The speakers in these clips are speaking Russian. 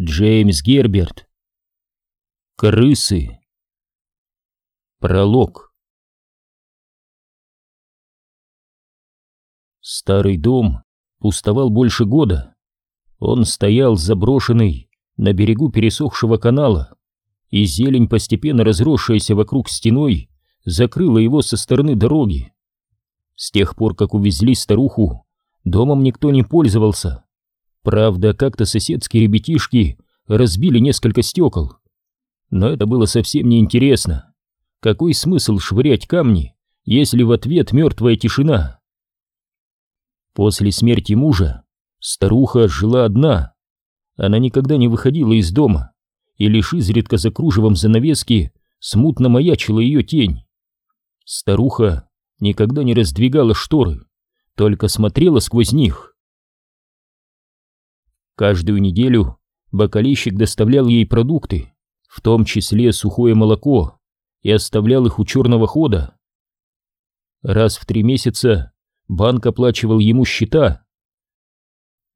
Джеймс Герберт. Крысы. Пролог. Старый дом пустовал больше года. Он стоял заброшенный на берегу пересохшего канала, и зелень, постепенно разросшаяся вокруг стеной, закрыла его со стороны дороги. С тех пор, как увезли старуху, домом никто не пользовался. Правда, как-то соседские ребятишки разбили несколько стекол. Но это было совсем неинтересно. Какой смысл швырять камни, если в ответ мертвая тишина? После смерти мужа старуха жила одна. Она никогда не выходила из дома, и лишь изредка за кружевом занавески смутно маячила ее тень. Старуха никогда не раздвигала шторы, только смотрела сквозь них. Каждую неделю бакалейщик доставлял ей продукты, в том числе сухое молоко, и оставлял их у черного хода. Раз в три месяца банк оплачивал ему счета.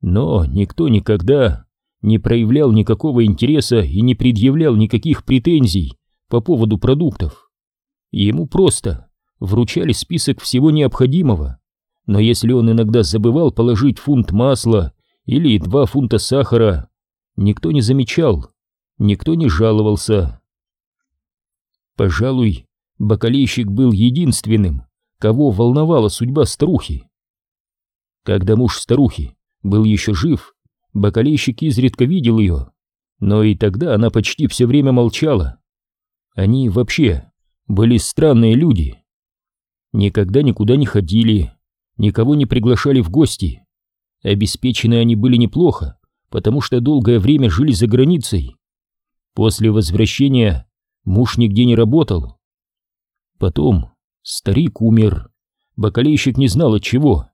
Но никто никогда не проявлял никакого интереса и не предъявлял никаких претензий по поводу продуктов. Ему просто вручали список всего необходимого, но если он иногда забывал положить фунт масла или два фунта сахара, никто не замечал, никто не жаловался. Пожалуй, бакалейщик был единственным, кого волновала судьба старухи. Когда муж старухи был еще жив, бакалейщик изредка видел ее, но и тогда она почти все время молчала. Они вообще были странные люди. Никогда никуда не ходили, никого не приглашали в гости, Обеспечены они были неплохо, потому что долгое время жили за границей. После возвращения муж нигде не работал. Потом старик умер. Бакалейщик не знал от чего.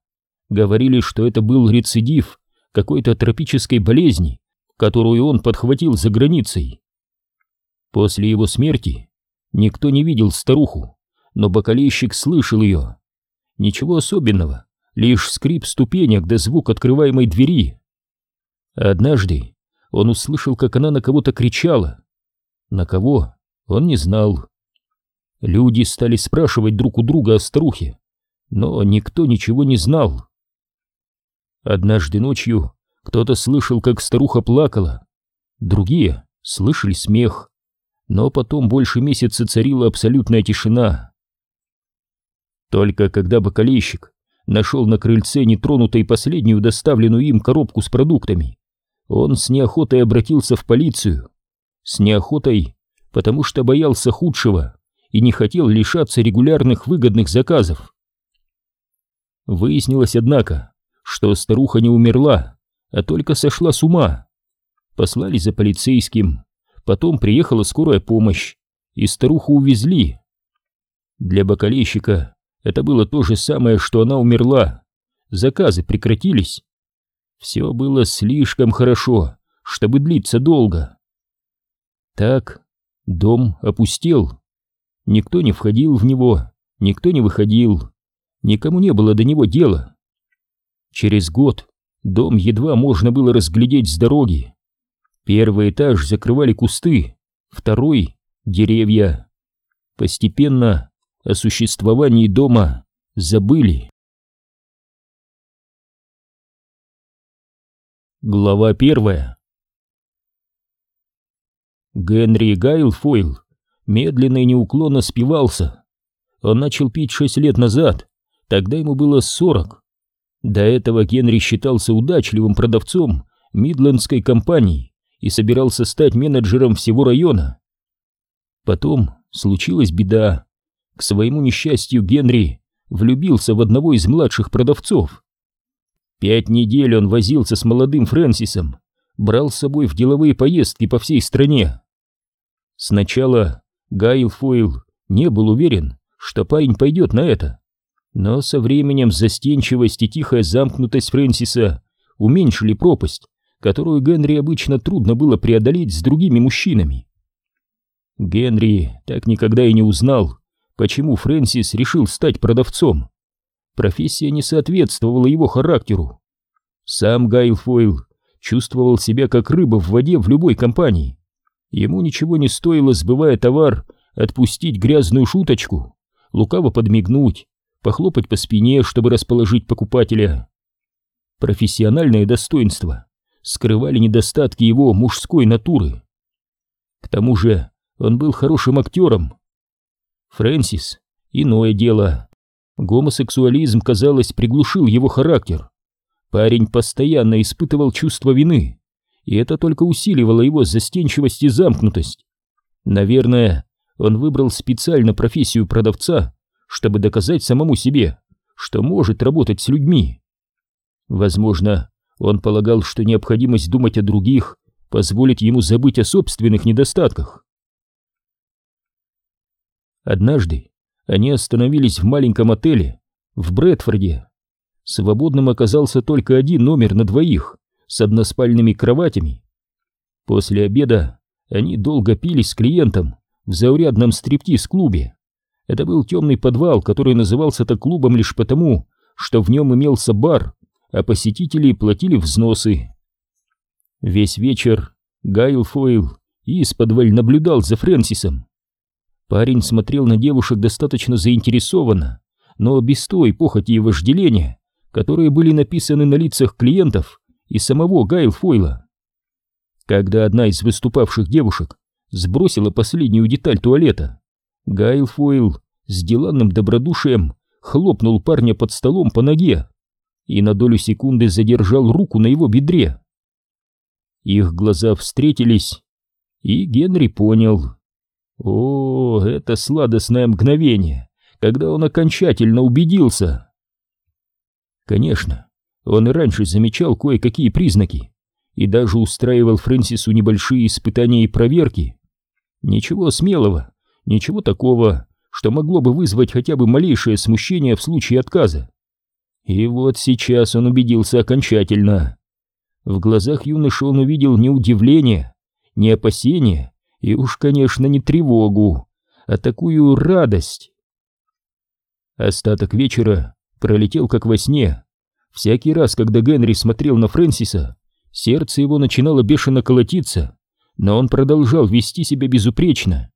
Говорили, что это был рецидив какой-то тропической болезни, которую он подхватил за границей. После его смерти никто не видел старуху, но бакалейщик слышал ее. Ничего особенного, лишь скрип ступенек да звук открываемой двери. Однажды он услышал, как она на кого-то кричала. На кого, он не знал. Люди стали спрашивать друг у друга о старухе, но никто ничего не знал. Однажды ночью кто-то слышал, как старуха плакала, другие слышали смех, но потом больше месяца царила абсолютная тишина. Только когда бокалейщик нашел на крыльце нетронутой последнюю доставленную им коробку с продуктами. Он с неохотой обратился в полицию. С неохотой, потому что боялся худшего и не хотел лишаться регулярных выгодных заказов. Выяснилось, однако, что старуха не умерла, а только сошла с ума. Послали за полицейским, потом приехала скорая помощь, и старуху увезли. Для бокалейщика это было то же самое, что она умерла. Заказы прекратились. Все было слишком хорошо, чтобы длиться долго. Так, дом опустел. Никто не входил в него, никто не выходил. Никому не было до него дела. Через год дом едва можно было разглядеть с дороги. Первый этаж закрывали кусты, второй — деревья. Постепенно о существовании дома забыли. Глава первая Генри Гайлфойл медленно и неуклонно спивался. Он начал пить шесть лет назад, тогда ему было сорок. До этого Генри считался удачливым продавцом Мидлендской компании и собирался стать менеджером всего района. Потом случилась беда. К своему несчастью Генри влюбился в одного из младших продавцов. Пять недель он возился с молодым Фрэнсисом, брал с собой в деловые поездки по всей стране. Сначала Гайл Фойл не был уверен, что парень пойдет на это, но со временем застенчивость и тихая замкнутость Фрэнсиса уменьшили пропасть, которую Генри обычно трудно было преодолеть с другими мужчинами. Генри так никогда и не узнал, почему Фрэнсис решил стать продавцом. Профессия не соответствовала его характеру. Сам Гайл Фойл чувствовал себя как рыба в воде в любой компании. Ему ничего не стоило, сбывая товар, отпустить грязную шуточку, лукаво подмигнуть, похлопать по спине, чтобы расположить покупателя. Профессиональное достоинство скрывали недостатки его мужской натуры. К тому же он был хорошим актером. Фрэнсис — иное дело. Гомосексуализм, казалось, приглушил его характер. Парень постоянно испытывал чувство вины, и это только усиливало его застенчивость и замкнутость. Наверное, он выбрал специально профессию продавца, чтобы доказать самому себе, что может работать с людьми. Возможно, он полагал, что необходимость думать о других позволит ему забыть о собственных недостатках. Однажды они остановились в маленьком отеле в Брэдфорде. Свободным оказался только один номер на двоих с односпальными кроватями. После обеда они долго пили с клиентом в заурядном стриптиз-клубе. Это был темный подвал, который назывался так клубом лишь потому, что в нем имелся бар, а посетители платили взносы. Весь вечер Гайл Фойл из-под наблюдал за Фрэнсисом. Парень смотрел на девушек достаточно заинтересованно, но без той похоти и вожделения, которые были написаны на лицах клиентов и самого Гайл Фойла. Когда одна из выступавших девушек сбросила последнюю деталь туалета, Гайл Фойл с деланным добродушием хлопнул парня под столом по ноге и на долю секунды задержал руку на его бедре. Их глаза встретились, и Генри понял. О, это сладостное мгновение, когда он окончательно убедился. Конечно, он и раньше замечал кое-какие признаки и даже устраивал Фрэнсису небольшие испытания и проверки. Ничего смелого, ничего такого, что могло бы вызвать хотя бы малейшее смущение в случае отказа. И вот сейчас он убедился окончательно. В глазах юноши он увидел не удивление, не опасение и уж, конечно, не тревогу, а такую радость. Остаток вечера пролетел как во сне. Всякий раз, когда Генри смотрел на Фрэнсиса, сердце его начинало бешено колотиться, но он продолжал вести себя безупречно.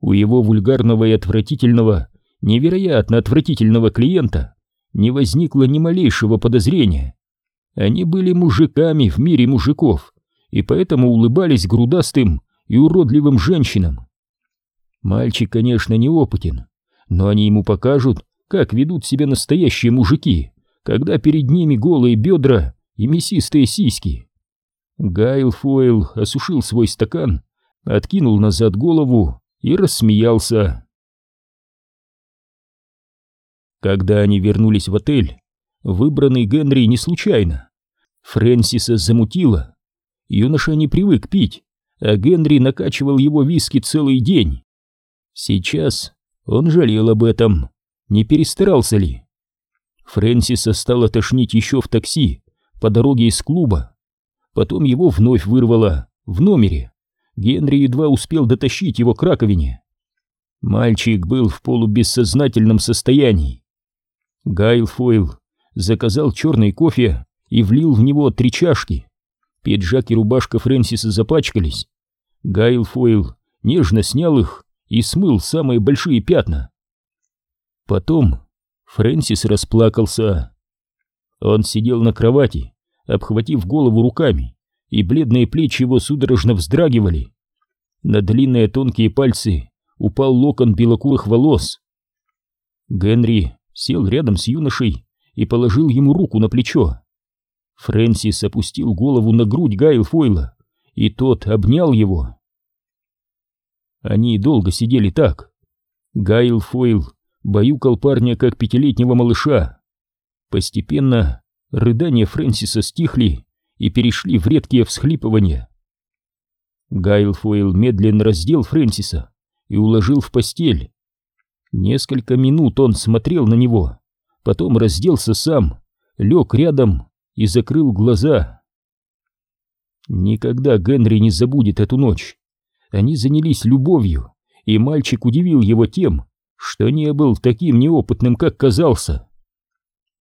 У его вульгарного и отвратительного, невероятно отвратительного клиента не возникло ни малейшего подозрения. Они были мужиками в мире мужиков, и поэтому улыбались грудастым и уродливым женщинам. Мальчик, конечно, неопытен, но они ему покажут, как ведут себя настоящие мужики, когда перед ними голые бедра и мясистые сиськи. Гайл Фойл осушил свой стакан, откинул назад голову и рассмеялся. Когда они вернулись в отель, выбранный Генри не случайно. Фрэнсиса замутило. Юноша не привык пить, а Генри накачивал его виски целый день. Сейчас он жалел об этом, не перестарался ли. Фрэнсиса стало тошнить еще в такси, по дороге из клуба. Потом его вновь вырвало, в номере. Генри едва успел дотащить его к раковине. Мальчик был в полубессознательном состоянии. Гайл Фойл заказал черный кофе и влил в него три чашки. Пиджак и рубашка Фрэнсиса запачкались. Гайл Фойл нежно снял их и смыл самые большие пятна. Потом Фрэнсис расплакался. Он сидел на кровати, обхватив голову руками, и бледные плечи его судорожно вздрагивали. На длинные тонкие пальцы упал локон белокурых волос. Генри сел рядом с юношей и положил ему руку на плечо. Фрэнсис опустил голову на грудь Гайл Фойла, и тот обнял его. Они долго сидели так. Гайл Фойл баюкал парня, как пятилетнего малыша. Постепенно рыдания Фрэнсиса стихли и перешли в редкие всхлипывания. Гайл Фойл медленно раздел Фрэнсиса и уложил в постель. Несколько минут он смотрел на него, потом разделся сам, лег рядом и закрыл глаза. Никогда Генри не забудет эту ночь. Они занялись любовью, и мальчик удивил его тем, что не был таким неопытным, как казался.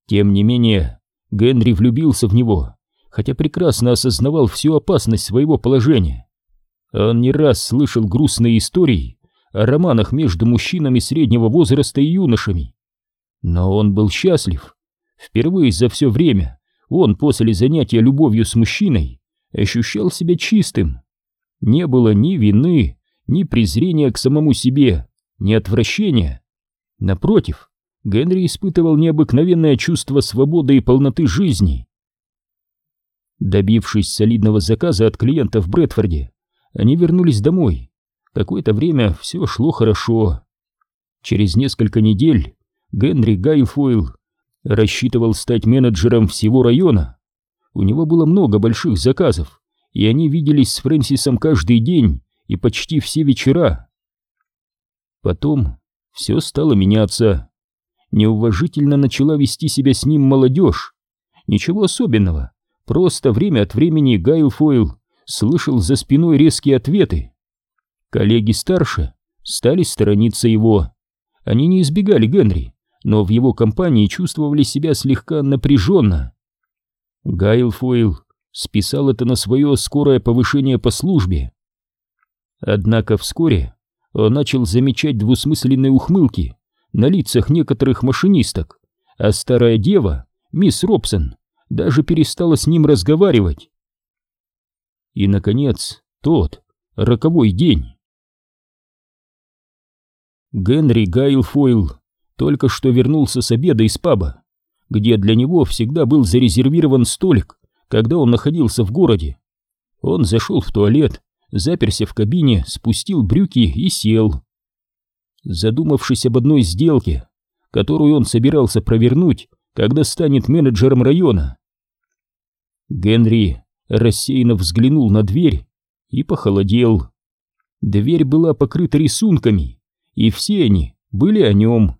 Тем не менее, Генри влюбился в него, хотя прекрасно осознавал всю опасность своего положения. Он не раз слышал грустные истории о романах между мужчинами среднего возраста и юношами. Но он был счастлив. Впервые за все время он после занятия любовью с мужчиной ощущал себя чистым. Не было ни вины, ни презрения к самому себе, ни отвращения. Напротив, Генри испытывал необыкновенное чувство свободы и полноты жизни. Добившись солидного заказа от клиента в Брэдфорде, они вернулись домой. Какое-то время все шло хорошо. Через несколько недель Генри Гайлфойл рассчитывал стать менеджером всего района. У него было много больших заказов, и они виделись с Фрэнсисом каждый день и почти все вечера. Потом все стало меняться. Неуважительно начала вести себя с ним молодежь. Ничего особенного, просто время от времени Гайлфойл слышал за спиной резкие ответы. Коллеги старше стали сторониться его. Они не избегали Генри, но в его компании чувствовали себя слегка напряженно. Гайлфойл списал это на свое скорое повышение по службе. Однако вскоре он начал замечать двусмысленные ухмылки на лицах некоторых машинисток, а старая дева, мисс Робсон, даже перестала с ним разговаривать. И, наконец, тот роковой день. Генри Гайлфойл только что вернулся с обеда из паба, где для него всегда был зарезервирован столик, когда он находился в городе. Он зашел в туалет, заперся в кабине, спустил брюки и сел. Задумавшись об одной сделке, которую он собирался провернуть, когда станет менеджером района, Генри рассеянно взглянул на дверь и похолодел. Дверь была покрыта рисунками, и все они были о нем.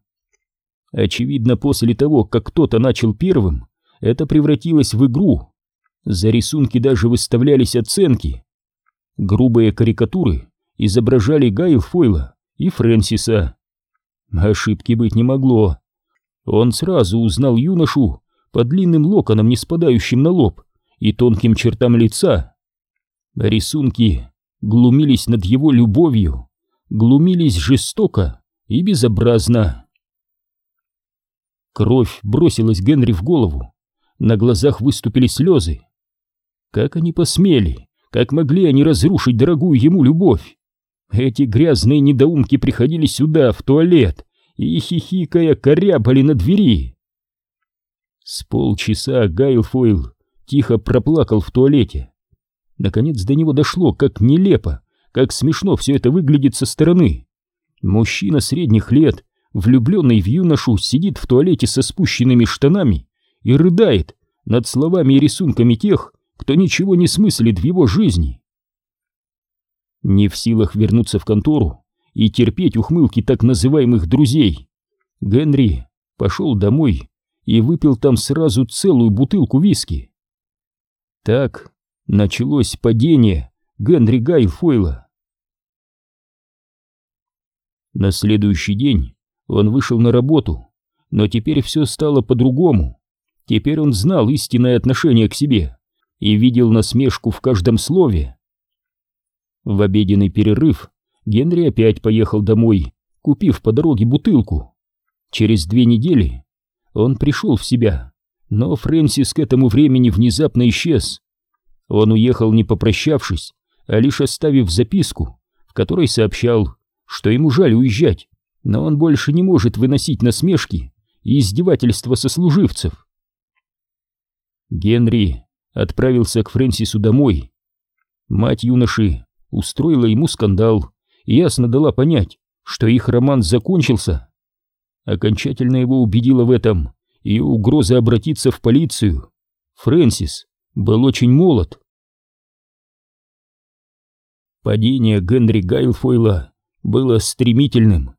Очевидно, после того, как кто-то начал первым, это превратилось в игру. За рисунки даже выставлялись оценки. Грубые карикатуры изображали Гайлфойла и Фрэнсиса. Ошибки быть не могло. Он сразу узнал юношу по длинным локонам, не спадающим на лоб, и тонким чертам лица. Рисунки глумились над его любовью, глумились жестоко и безобразно. Кровь бросилась Генри в голову, на глазах выступили слезы. Как они посмели, как могли они разрушить дорогую ему любовь? Эти грязные недоумки приходили сюда, в туалет, и, хихикая, корябали на двери. С полчаса Гайлфойл тихо проплакал в туалете. Наконец до него дошло, как нелепо, как смешно все это выглядит со стороны. Мужчина средних лет, влюбленный в юношу, сидит в туалете со спущенными штанами и рыдает над словами и рисунками тех, кто ничего не смыслит в его жизни. Не в силах вернуться в контору и терпеть ухмылки так называемых друзей, Генри пошел домой и выпил там сразу целую бутылку виски. Так началось падение Генри Гайлфойла. На следующий день он вышел на работу, но теперь все стало по-другому. Теперь он знал истинное отношение к себе и видел насмешку в каждом слове. В обеденный перерыв Генри опять поехал домой, купив по дороге бутылку. Через две недели он пришел в себя но Фрэнсис к этому времени внезапно исчез. Он уехал не попрощавшись, а лишь оставив записку, в которой сообщал, что ему жаль уезжать, но он больше не может выносить насмешки и издевательства сослуживцев. Генри отправился к Фрэнсису домой. Мать юноши устроила ему скандал и ясно дала понять, что их роман закончился. Окончательно его убедила в этом и угроза обратиться в полицию. Фрэнсис был очень молод. Падение Генри Гайлфойла было стремительным.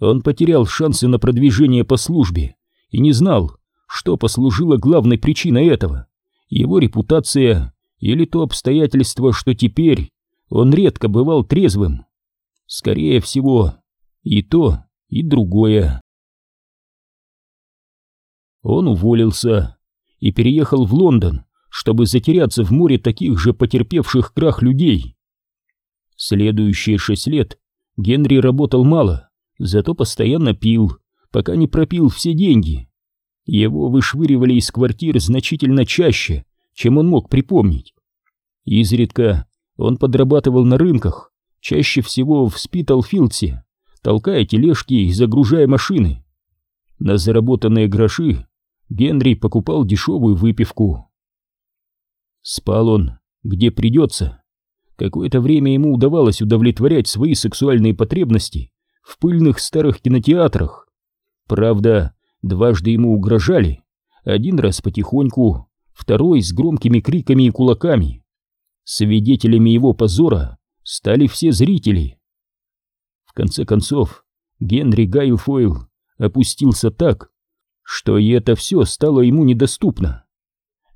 Он потерял шансы на продвижение по службе и не знал, что послужило главной причиной этого. Его репутация или то обстоятельство, что теперь он редко бывал трезвым. Скорее всего, и то, и другое. Он уволился и переехал в Лондон, чтобы затеряться в море таких же потерпевших крах людей. Следующие шесть лет Генри работал мало, зато постоянно пил, пока не пропил все деньги. Его вышвыривали из квартир значительно чаще, чем он мог припомнить. Изредка он подрабатывал на рынках, чаще всего в Спиталфилдсе, толкая тележки и загружая машины. На заработанные гроши Генри покупал дешевую выпивку. Спал он, где придется. Какое-то время ему удавалось удовлетворять свои сексуальные потребности в пыльных старых кинотеатрах. Правда, дважды ему угрожали, один раз потихоньку, второй с громкими криками и кулаками. Свидетелями его позора стали все зрители. В конце концов, Генри Гайлфойл опустился так, что и это все стало ему недоступно.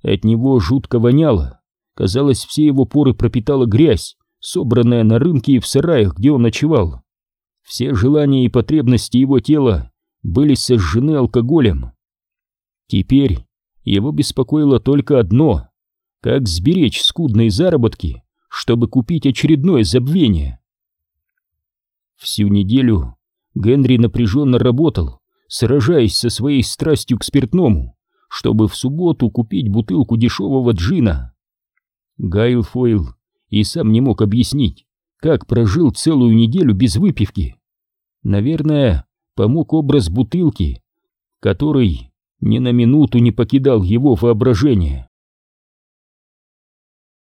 От него жутко воняло, казалось, все его поры пропитала грязь, собранная на рынке и в сараях, где он ночевал. Все желания и потребности его тела были сожжены алкоголем. Теперь его беспокоило только одно — как сберечь скудные заработки, чтобы купить очередное забвение. Всю неделю Генри напряженно работал, сражаясь со своей страстью к спиртному, чтобы в субботу купить бутылку дешевого джина. Гайл Фойл и сам не мог объяснить, как прожил целую неделю без выпивки. Наверное, помог образ бутылки, который ни на минуту не покидал его воображение.